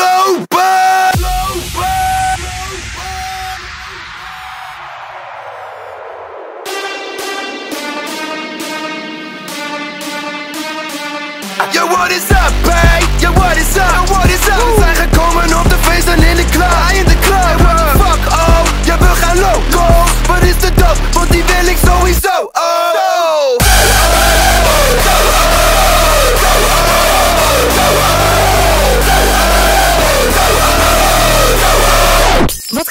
slopen! Yo, what is up, babe? Yo, what is up? Yo, what is up? We zijn gekomen op de feest en in de club.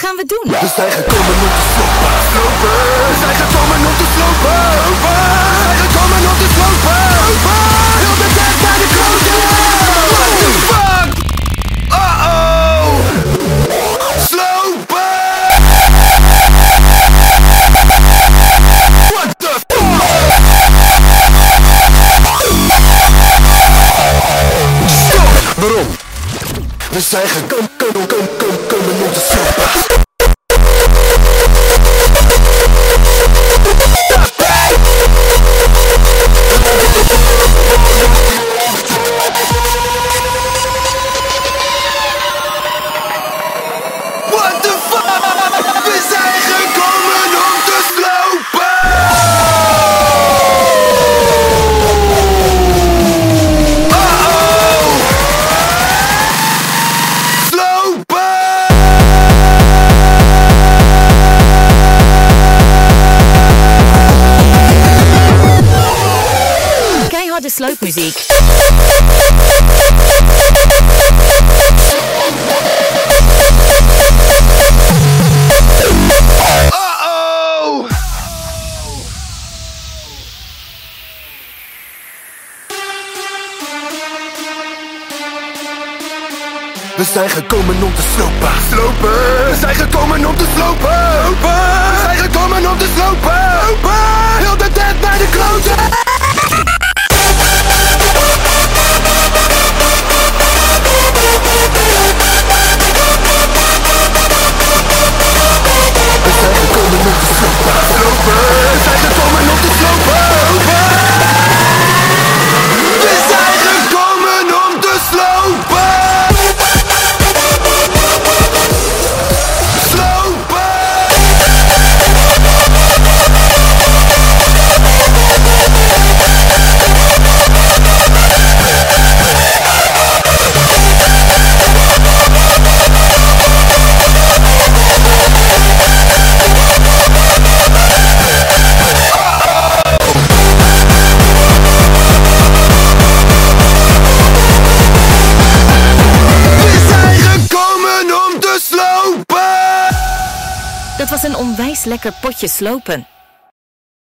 Gaan we doen? We zijn gekomen om te slopen. Slopen. We zijn gekomen om te slopen. We zijn gekomen om te slopen. Heel de tijd naar de kloten. What the fuck? Uh-oh. Slopen. What the fuck? Stop. Waarom? We zijn gekomen, komen, komen, komen om te. Keiharde sloopmuziek. We zijn gekomen om te slopen. Slopen. We zijn gekomen Dat was een onwijs lekker potje slopen.